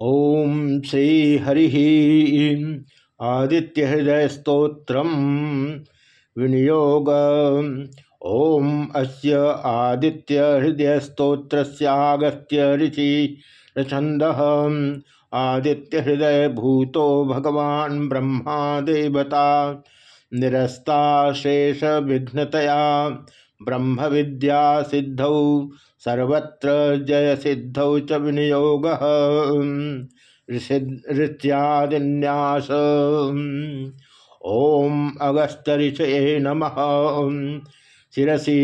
ओम श्री हरि आदित्य हृदय स्त्रोत्र विनियोग। ओम अस्य आदित्य हृदय स्त्रोत्रस्यागस्त्य ऋषि रछंद आदित्य हृदय भूतो भगवान ब्रह्मा देवता निरस्ता शेष विघ्नतया ब्रह्म विद्या सिद्धौ, सर्वत्र जय सिद्धौ च विनियोग। ऋत्यादिन्यास ओम अगस्त ऋषये नम। शिसी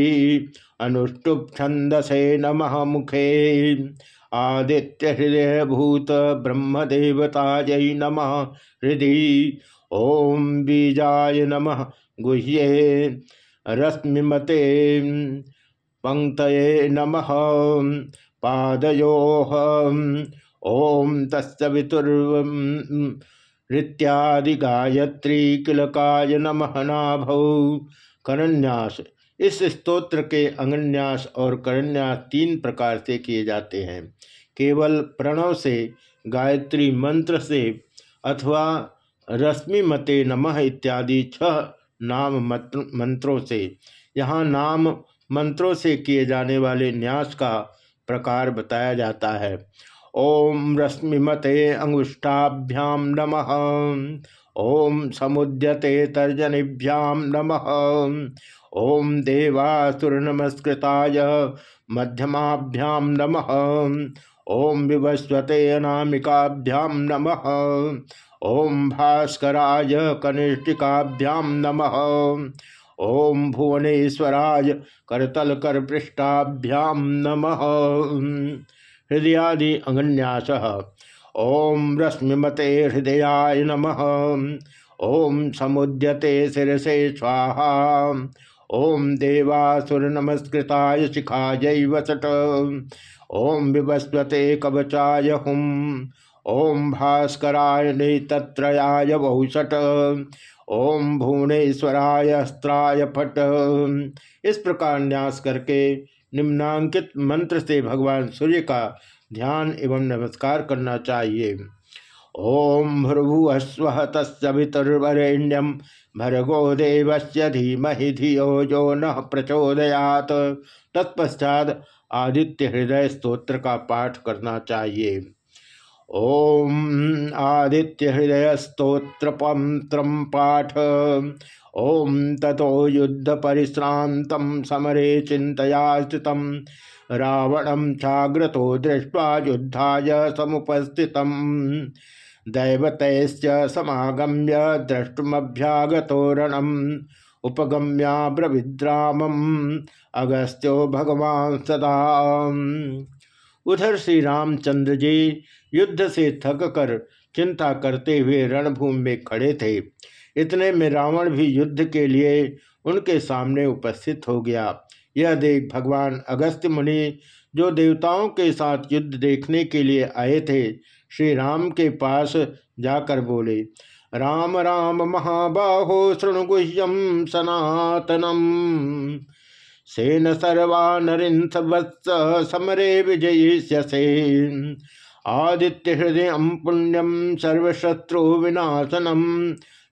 अनुष्टुप छंदसे नम मुखे। आदित्य हृदय भूत ब्रह्मदेवता जय नम हृदय ओम बीजाय नम गुह्ये। रश्मिमते पंक्त नम। पादयो। ओम तस्तवितुर्वृत्यादि गायत्री किलकाय नम नाभौ। करन्यास इस स्तोत्र के अंगन्यास और करन्यास तीन प्रकार से किए जाते हैं। केवल प्रणव से, गायत्री मंत्र से अथवा रश्मि मते नमः इत्यादि छह नाम मंत्रों से। यहाँ नाम मंत्रों से किए जाने वाले न्यास का प्रकार बताया जाता है। ओम रश्मिमते अंगुष्ठाभ्याम नम। ओम समुद्यते तर्जनीभ्याम नम। ओम देवासुर नमस्कृताय मध्यमाभ्याम नम। ओम विवस्वते अनामिकाभ्याम नम। ओम भास्कराय कनिष्ठिकाभ्याम नम। ओम भुवनेश्वराय करतल कर पृष्ठाभ्याम नम। हृदयादि अंगन्यास ओम रश्मिमते हृदयाय नम। ओम समुद्यते शिरसे स्वाहा। ओम देवासुर नमस्कृताय शिखाय वसट ओम विवस्वते कवचाय हुम। ओम भास्कराय नेत्रयाय बहुषट ओम भुवनेश्वराय अस्त्राय फट। इस प्रकार न्यास करके निम्नांकित मंत्र से भगवान सूर्य का ध्यान एवं नमस्कार करना चाहिए। ओम भ्रुभुवस्व तस्वितुर्वरेण्यम भर्गो देवस्य धीमहि धियो जो न प्रचोदयात। तत्पश्चात आदित्य हृदय स्तोत्र का पाठ करना चाहिए। ओम आदित्य हृदय स्त्रोत्र पाठ ओम ततो युद्ध परिश्रांत समरे चिंतया स्थित रावणम चाग्रतो दृष्ट्वा युद्धाय समुपस्थित। दैवतैश्च समागम्य द्रष्टुमभ्यागतोरणम। उपगम्याब्रविद्रामम अगस्त्यो भगवान सदा। उधर श्री रामचंद्र जी युद्ध से थक कर चिंता करते हुए रणभूमि में खड़े थे। इतने में रावण भी युद्ध के लिए उनके सामने उपस्थित हो गया। यह देख भगवान अगस्त्य मुनि, जो देवताओं के साथ युद्ध देखने के लिए आए थे श्री राम के पास जाकर बोले, राम राम, महाबाहो शृणुगुह्यम सनातनम। सेन सर्वा नरिंथ वत्स समरे विजयिष्यसे आदित्य हृदय पुण्यम सर्वशत्रु विनाशनम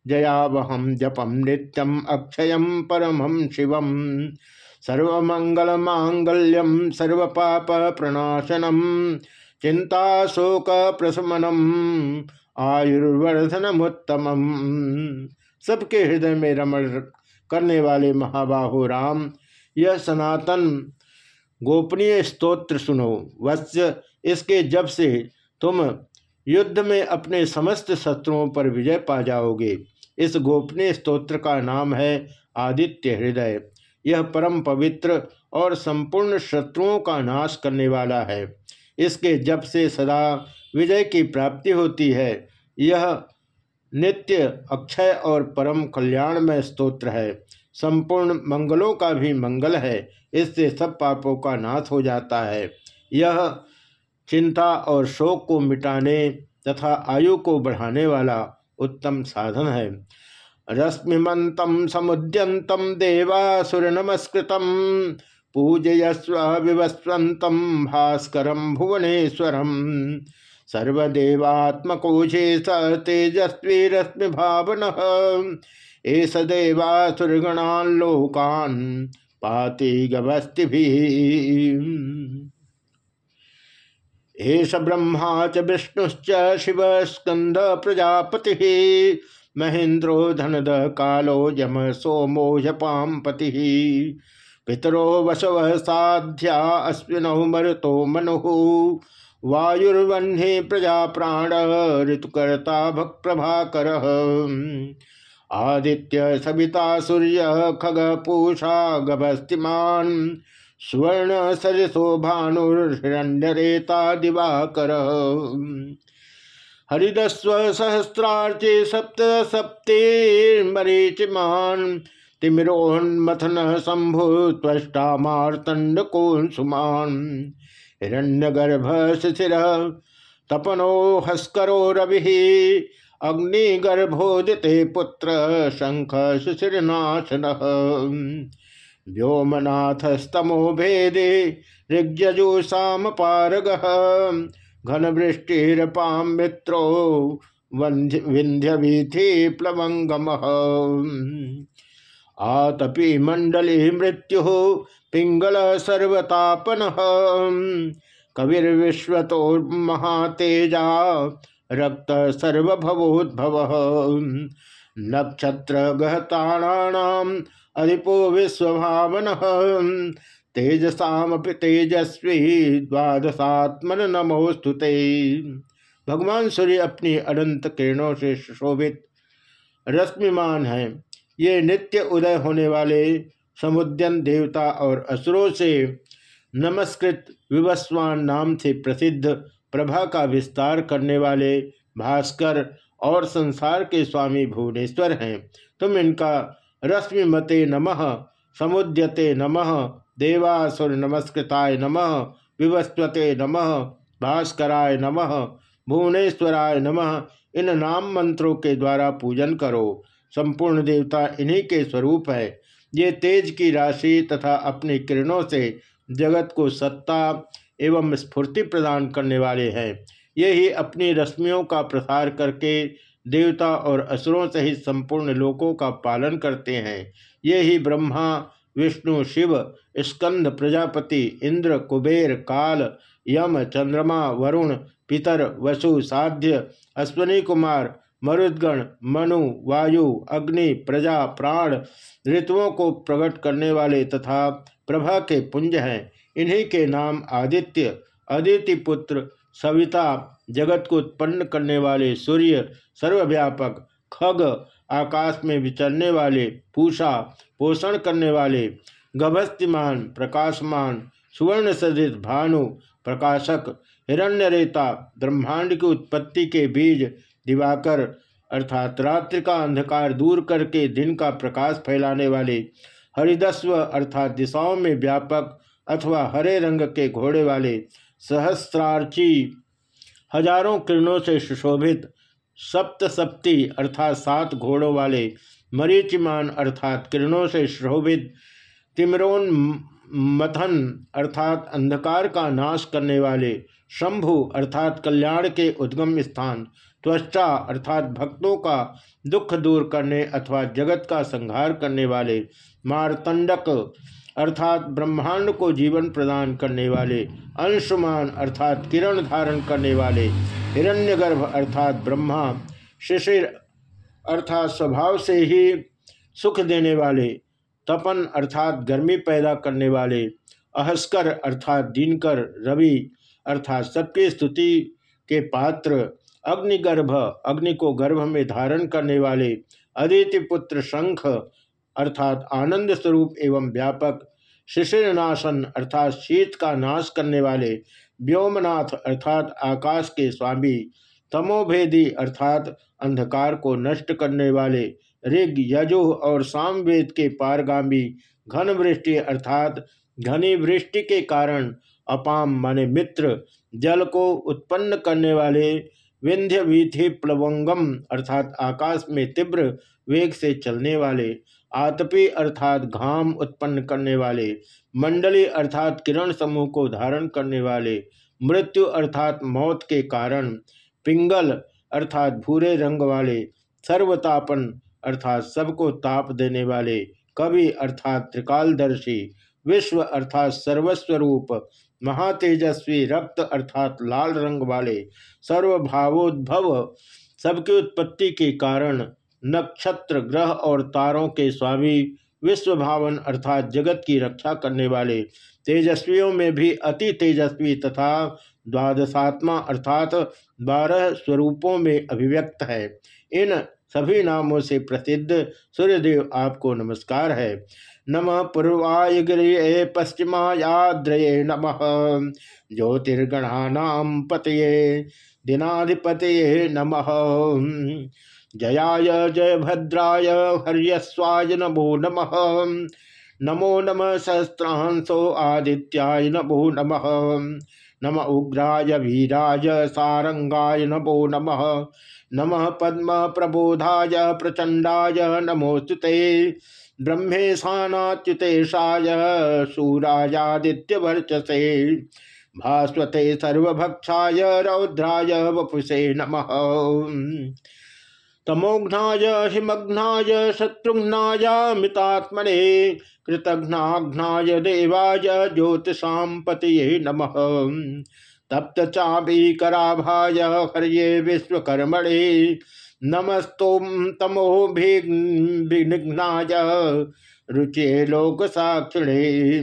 जयावहम जपम नित्यम अक्षयम परमं शिवम सर्वमंगल मांगल्यम सर्व पाप प्रणाशनम चिंता शोक प्रशमनम आयुर्वर्धनमुत्तम सबके हृदय में रमण करने वाले महाबाहु राम यह सनातन गोपनीय स्तोत्र सुनो। वत्स्य इसके जब से तुम युद्ध में अपने समस्त शत्रुओं पर विजय पा जाओगे। इस गोपनीय स्तोत्र का नाम है आदित्य हृदय। यह परम पवित्र और संपूर्ण शत्रुओं का नाश करने वाला है। इसके जब से सदा विजय की प्राप्ति होती है। यह नित्य अक्षय और परम कल्याणमय स्तोत्र है। संपूर्ण मंगलों का भी मंगल है, इससे सब पापों का नाश हो जाता है। यह चिंता और शोक को मिटाने तथा आयु को बढ़ाने वाला उत्तम साधन है। रश्मिमत समुद्यंतम देवासुर नमस्कृतम पूजयस्व विवस्वंतम भास्कर भुवनेश्वरम सर्वदेवात्मकोशे स तेजस्वी रश्मि भावन एस देवासुरगणान लोकान पाति गवस्ति भी एष ब्रह्मा च विष्णुश्च शिव स्कंद प्रजापति, महेन्द्रो धनद कालो यम सोमो यपाम पति पितरो वसव साध्या अश्विनौ मरुतो मनु। वायुर्वह्ने प्रजा प्राण ऋतुकर्ता भक् प्रभाकर आदित्य सविता सूर्य खग पूषा गभस्तिमान, स्वर्ण सरसो भानुर्हिरण्यरेता दिवाकर। हरिदस्व सहस्रार्चे सप्त सप्ते मरीचिमान, तिमिरोन्मथन शंभु त्वष्टा मार्तंड सुमान हिरण्यगर्भ शिशिर, तपनो हस्करो रवि अग्निगर्भोदिते पुत्र शंख शिशिरनाशन। व्योमनाथस्तमो भेदे ऋग्यजुषाम पारग। घन वृष्टिरपाम मित्रो विंध्य वीथि प्लवंगम। आतपी मंडली मृत्यु पिंगल सर्वतापन। कविर्विश्वतो महातेजा रक्त सर्वभवोद्भव नक्षत्र गहताणाम अधिपो विश्वभावन। तेजसामपि तेजस्वी द्वादशात्मन नमोस्तुते भगवान सूर्य अपनी अनंत किरणों से शोभित, रश्मिमान है। ये नित्य उदय होने वाले समुद्यन देवता और असुरों से नमस्कृत विवस्वान नाम से प्रसिद्ध प्रभा का विस्तार करने वाले भास्कर और संसार के स्वामी भुवनेश्वर हैं। तुम इनका रश्मिमते नमः, समुद्यते नमः, देवासुर नमस्कृताय नमः, विवस्वते नमः, भास्कराय नमः, भुवनेश्वराय नमः, इन नाम मंत्रों के द्वारा पूजन करो। संपूर्ण देवता इन्हीं के स्वरूप है। ये तेज की राशि तथा अपनी किरणों से जगत को सत्ता एवं स्फूर्ति प्रदान करने वाले हैं। ये ही अपनी रश्मियों का प्रसार करके देवता और असुरों सहित संपूर्ण लोकों का पालन करते हैं। ये ही ब्रह्मा, विष्णु, शिव, स्कंद, प्रजापति, इंद्र, कुबेर, काल, यम, चंद्रमा, वरुण, पितर, वसु, साध्य, अश्वनी कुमार, मरुदगण, मनु, वायु, अग्नि, प्रजा, प्राण, ऋतुओं को प्रकट करने वाले तथा प्रभा के पुंज हैं। इन्हीं के नाम आदित्य, अदिति पुत्र, सविता, जगत को उत्पन्न करने वाले सूर्य, सर्वव्यापक, खग, आकाश में विचरने वाले, पूषा, पोषण करने वाले, गभस्तिमान, प्रकाशमान सुवर्ण सदित भानु, प्रकाशक, हिरण्यरेता, ब्रह्मांड की उत्पत्ति के बीज, दिवाकर, अर्थात रात्रि का अंधकार दूर करके दिन का प्रकाश फैलाने वाले, हरिदस्व, अर्थात दिशाओं में व्यापक अथवा हरे रंग के घोड़े वाले सहस्त्रार्ची हज़ारों किरणों से सुशोभित सप्त सप्ती अर्थात सात घोड़ों वाले मरीचिमान अर्थात किरणों से शोभित तिमरोन मथन अर्थात अंधकार का नाश करने वाले शंभु अर्थात कल्याण के उद्गम स्थान, त्वचा अर्थात भक्तों का दुख दूर करने अथवा जगत का संहार करने वाले मारतंडक अर्थात ब्रह्मांड को जीवन प्रदान करने वाले, अंशुमान अर्थात किरण धारण करने वाले, हिरण्यगर्भ अर्थात ब्रह्मा, शिशिर अर्थात स्वभाव से ही सुख देने वाले, तपन अर्थात गर्मी पैदा करने वाले, अहस्कर अर्थात दिनकर रवि अर्थात सबकी स्तुति के पात्र, अग्निगर्भ, अग्नि को गर्भ में धारण करने वाले, अदिति पुत्र शंख अर्थात आनंद स्वरूप एवं व्यापक शिशिरनाशन अर्थात शीत का नाश करने वाले व्योमनाथ अर्थात आकाश के स्वामी तमोभेदी अर्थात अंधकार को नष्ट करने वाले ऋग, यजु और सामवेद के पारगामी घन वृष्टि अर्थात घनी वृष्टि के कारण अपाम माने मित्र जल को उत्पन्न करने वाले विंध्य वीथि प्लवंगम अर्थात आकाश में तीव्र वेग से चलने वाले आतपी अर्थात घाम उत्पन्न करने वाले, मंडली अर्थात किरण समूह को धारण करने वाले, मृत्यु अर्थात मौत के कारण, पिंगल अर्थात भूरे रंग वाले, सर्वतापन अर्थात सबको ताप देने वाले, कवि अर्थात त्रिकालदर्शी, विश्व अर्थात सर्वस्वरूप, महातेजस्वी रक्त अर्थात लाल रंग वाले, सर्वभावोद्भव, सबकी उत्पत्ति के कारण नक्षत्र ग्रह और तारों के स्वामी विश्व भावन अर्थात जगत की रक्षा करने वाले तेजस्वियों में भी अति तेजस्वी तथा द्वादशात्मा अर्थात बारह स्वरूपों में अभिव्यक्त है। इन सभी नामों से प्रसिद्ध सूर्यदेव आपको नमस्कार है। नम पूर्वाय गिरिये पश्चिमायाद्रये नम। ज्योतिर्गणानाम पतये दिनाधिपतये नम। जयाय जय भद्राय हर्यस्वाय नमो नम। नमो नम सहस्रांसो आदित्याय नमो नम। नम उग्राय वीराय सारंगाय नमो नम। नम पद्म प्रबोधाय प्रचंडाय नमोस्तुते ब्रह्मेशानाच्युतेशाय सूरायादित्यवर्चसे। भास्वते सर्वभक्षाय रौद्राय वपुषे नमः। तमोघ्नाय, हिमघ्नाय शत्रुघ्नायामितात्मने कृतघ्नाघ्नाय देवाय ज्योतिषा पतये नम। तप्त चाबीकराभाय हरिये विश्वकर्मणे नमस्तोम तमोभिघ्नाय रुचे लोक साक्षिणे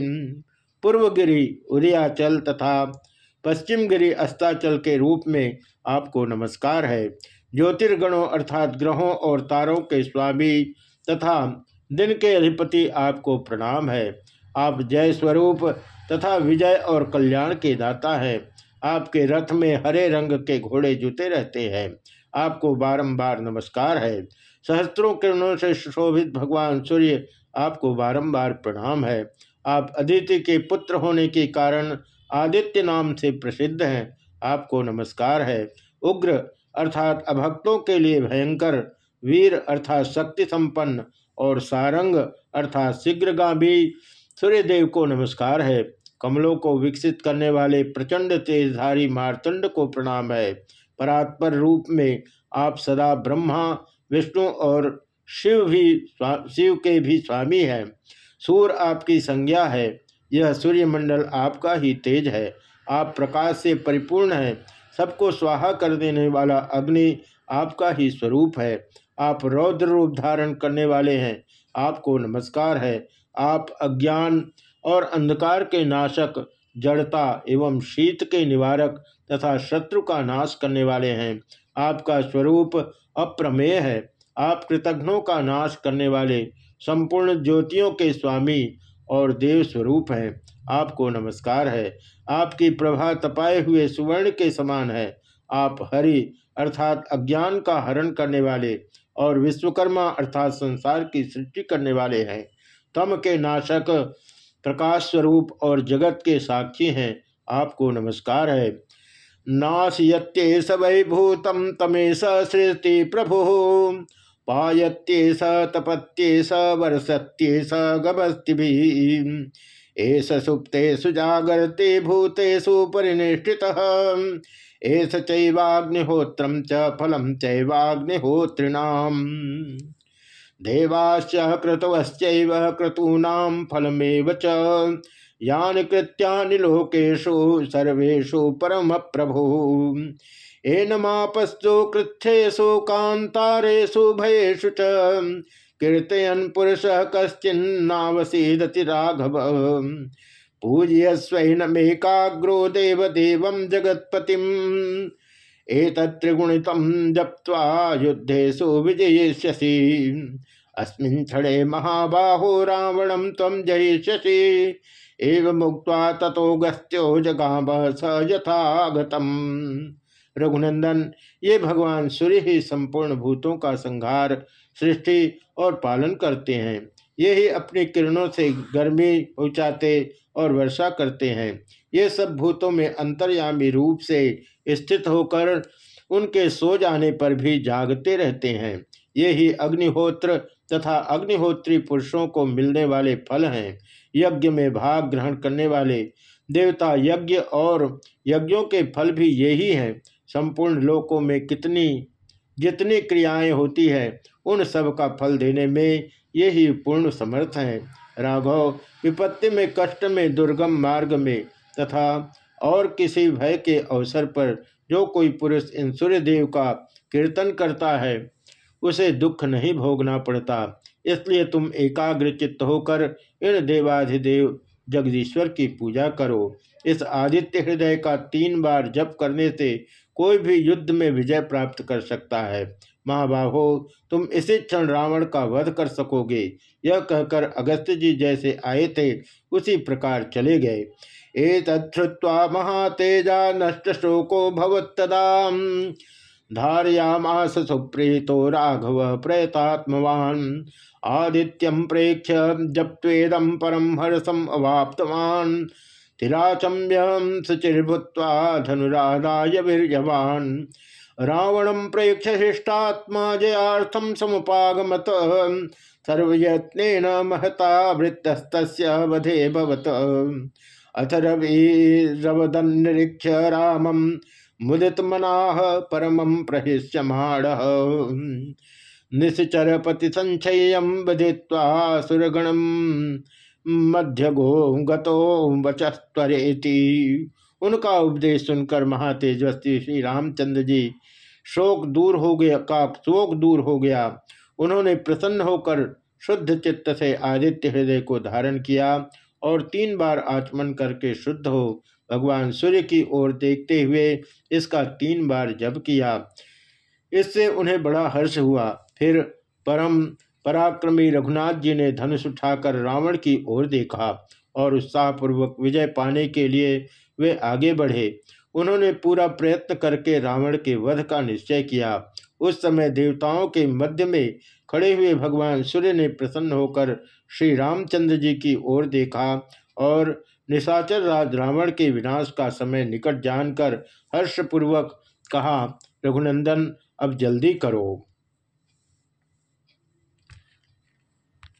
पूर्वगिरी उदयाचल तथा पश्चिम गिरी अस्ताचल के रूप में आपको नमस्कार है। ज्योतिर्गणों अर्थात ग्रहों और तारों के स्वामी तथा दिन के अधिपति आपको प्रणाम है। आप जय स्वरूप तथा विजय और कल्याण के दाता है। आपके रथ में हरे रंग के घोड़े जुते रहते हैं। आपको बारंबार नमस्कार है। सहस्त्रों किरणों से शोभित भगवान सूर्य आपको बारंबार प्रणाम है। आप अदिति के पुत्र होने के कारण आदित्य नाम से प्रसिद्ध हैं। आपको नमस्कार है। उग्र अर्थात अभक्तों के लिए भयंकर, वीर अर्थात शक्ति संपन्न और सारंग अर्थात शीघ्रगामी सूर्यदेव को नमस्कार है। कमलों को विकसित करने वाले प्रचंड तेजधारी मारतंड को प्रणाम है। परात्पर रूप में आप सदा ब्रह्मा, विष्णु और शिव भी शिव के भी स्वामी हैं। सूर्य आपकी संज्ञा है। यह सूर्यमंडल आपका ही तेज है। आप प्रकाश से परिपूर्ण हैं। सबको स्वाहा कर देने वाला अग्नि आपका ही स्वरूप है। आप रौद्र रूप धारण करने वाले हैं। आपको नमस्कार है। आप अज्ञान और अंधकार के नाशक, जड़ता एवं शीत के निवारक तथा शत्रु का नाश करने वाले हैं। आपका स्वरूप अप्रमेय है। आप कृतघ्नों का नाश करने वाले, संपूर्ण ज्योतियों के स्वामी और देव स्वरूप हैं। आपको नमस्कार है। आपकी प्रभा तपाए हुए सुवर्ण के समान है। आप हरि अर्थात अज्ञान का हरण करने वाले और विश्वकर्मा अर्थात संसार की सृष्टि करने वाले हैं। तम के नाशक प्रकाश स्वरूप और जगत के साक्षी हैं। आपको नमस्कार है। नाशयत्ये स भूतम तमेश सृष्टि प्रभु। पायत्ये स तपत्ये स वर्षत्ये स गभस्ति एस सुप्तेषु जागरते भूतेषु परिनिष्ठित एस चैवाग्निहोत्रम च फलम चैवाग्निहोत्रिणाम देवाश्च क्रतवश्चैव क्रतूनां फलमेव च। यानि कृत्यानि लोकेषु सर्वेषु परम प्रभु एनमापस्तु कृच्छेषु कान्तारेषु भयेषु च। कीर्तयन पुरुष कश्चिन्नावसीदति राघव। पूज्य स्वैनमेकाग्रो देवदेव जगत्पति एतत्रिगुणित जप्वा युद्धेशु विजयिष्यसि। अस्मिन् क्षणे महाबाहो रावणं त्वं जयिष्यसि। एव मुक्त्वा ततो गस्त्यो जगाम स यथागतम्। रघुनंदन ये भगवान सूर्य ही संपूर्ण भूतों का संहार, सृष्टि और पालन करते हैं। ये ही अपनी किरणों से गर्मी पहुँचाते और वर्षा करते हैं। ये सब भूतों में अंतर्यामी रूप से स्थित होकर उनके सो जाने पर भी जागते रहते हैं। ये ही अग्निहोत्र तथा अग्निहोत्री पुरुषों को मिलने वाले फल हैं। यज्ञ में भाग ग्रहण करने वाले देवता यज्ञ और यज्ञों के फल भी यही हैं। संपूर्ण लोकों में कितनी जितनी क्रियाएँ होती है, उन सब का फल देने में ये ही पूर्ण समर्थ हैं। राघव, विपत्ति में, कष्ट में, दुर्गम मार्ग में तथा और किसी भय के अवसर पर जो कोई पुरुष इन सूर्यदेव का कीर्तन करता है, उसे दुख नहीं भोगना पड़ता। इसलिए तुम एकाग्र चित्त होकर इन देवाधिदेव जगदीश्वर की पूजा करो। इस आदित्य हृदय का तीन बार जप करने से कोई भी युद्ध में विजय प्राप्त कर सकता है। महाबाहो, तुम इसी क्षण रावण का वध कर सकोगे। यह कहकर अगस्त जी जैसे आए थे, उसी प्रकार चले गए। एतत्वा महातेजा नष्ट शोको भवत्तदा धारयामास सुप्रीतो राघव प्रयतात्मवान आदित्यम प्रेक्ष्य जप्वेदम परम हर्षम अवाप्तवान। तिराचम्यम सुचिर्भूत्वा धनुराधाय वीर्यवान। रावणम प्रेक्ष्य शिष्टात्मा जयार्थम समुपागमत। सर्वयत्न महता वृत्तस्त वधे भवत। अथ रविरवदन्निरीक्ष्य रामम मुदित मनाह परम प्रहिष्यमाण। निश्चरपति संचय बधित्वा मध्य गो गतो वचस्तरेति उनका उपदेश सुनकर महातेजस्वी श्री रामचंद्र जी, शोक दूर हो गया का शोक दूर हो गया। उन्होंने प्रसन्न होकर शुद्ध चित्त से आदित्य हृदय को धारण किया और तीन बार आचमन करके शुद्ध हो, भगवान सूर्य की ओर देखते हुए इसका तीन बार जप किया। इससे उन्हें बड़ा हर्ष हुआ। फिर परम पराक्रमी रघुनाथ जी ने धनुष उठाकर रावण की ओर देखा और उत्साहपूर्वक विजय पाने के लिए वे आगे बढ़े। उन्होंने पूरा प्रयत्न करके रावण के वध का निश्चय किया। उस समय देवताओं के मध्य में खड़े हुए भगवान सूर्य ने प्रसन्न होकर श्री रामचंद्र जी की ओर देखा और निशाचर राज रावण के विनाश का समय निकट जानकर हर्षपूर्वक कहा, रघुनंदन, अब जल्दी करो।